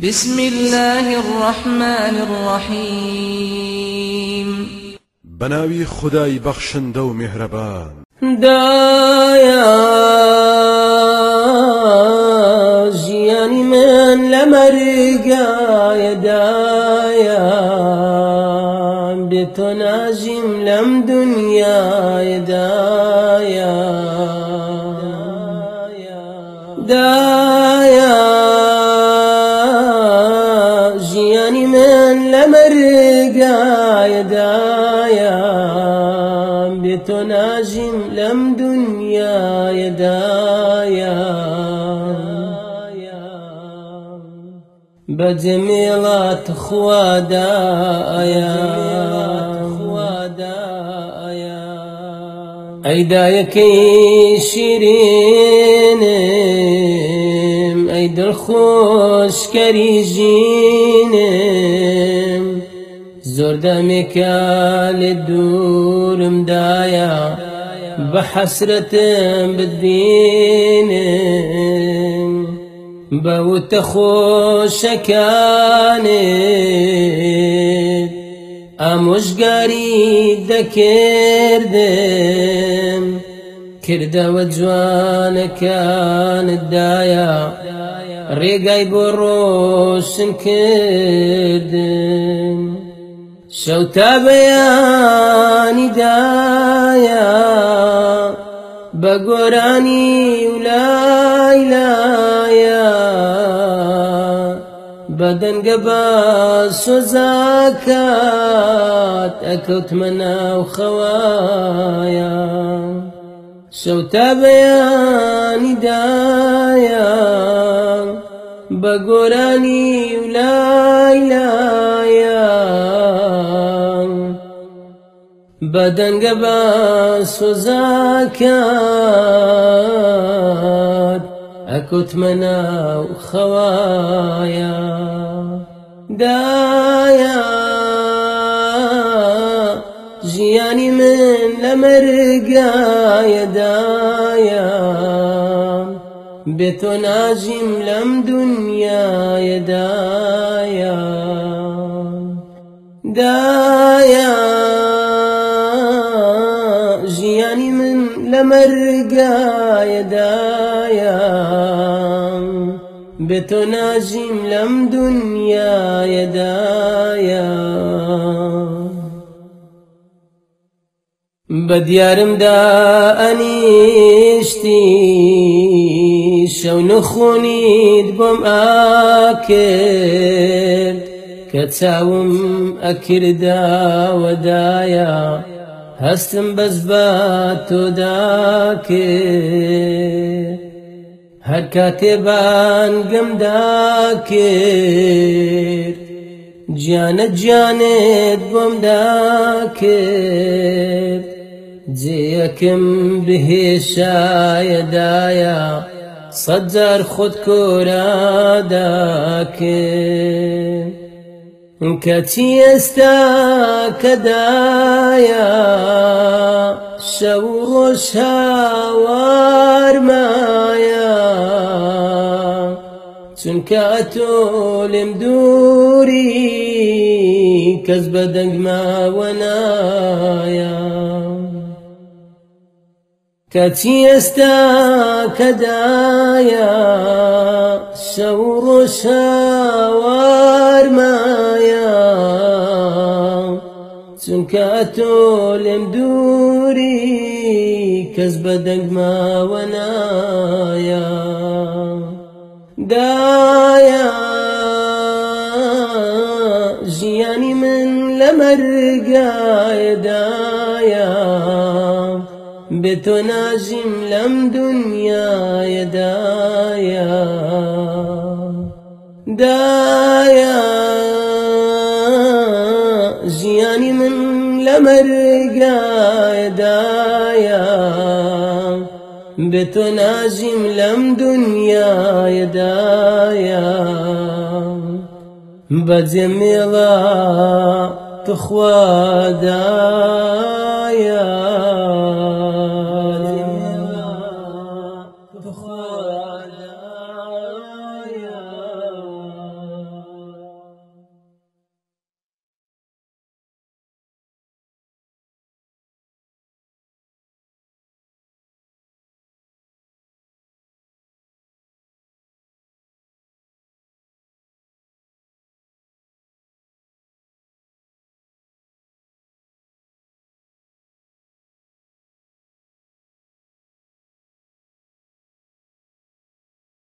بسم الله الرحمن الرحيم. بناوي خداي بخشن دو مهربان. دايا جياني من لمرقا دايا بتناجم لم دنيا دايا دايا بجميلات خوادايا أيدايكي شيرين أيد الخوش كريجين. زور دمك للدور مدايا بحسرة بالدين. بەوتە خۆشەکانێت ئامۆژگاری دەکردم کردەوە جوانەکانتدایە. ڕێگای بۆ ڕۆشن کردم. شەوتا بەیانیدایە بە گۆرانی ولای بەدەنگە بە سۆزاکات ئەکەوتمە ناو خەوایە. شەوتا بەیانیدایە بە گۆرانی ولایلایە بەدەنگە بە سۆزاکات أكوت منا وخوايا دايا جياني من لمرقا يدايا بيت ناجم لم دنيا يدايا دايا جياني من لمرقا يدايا بە تۆ ناژیم لەم دنیاەدایە بە دیارمدا ئەنیشتی شەو نەخۆنیت بۆم ئاکرد کە چاوم ئەکرداوەدایە. هەستم بەس بە تۆدا کرد هەر کاتێ بانگەمدا کرد گیانە گیانێت بۆمدا کرد جەکەم بهێشایەدایە سەجار خۆت کۆرادا کرد کە چی ئێستا کەدایە شەو ڕۆژ هاوارمایە أتولم دوري كذب دقما ونايا. كتي استا كدايا شور شاور مايا. چونك أتولم دوري كذب دقما ونايا. دايا جياني من لمرقا دايا. بتناجم لم دنيا يدايا دايا. جياني من لمرقا دايا. بتنازم لم دنيا يدايا. بجميلة تخوى دايا. بجميلا تخوى دايا.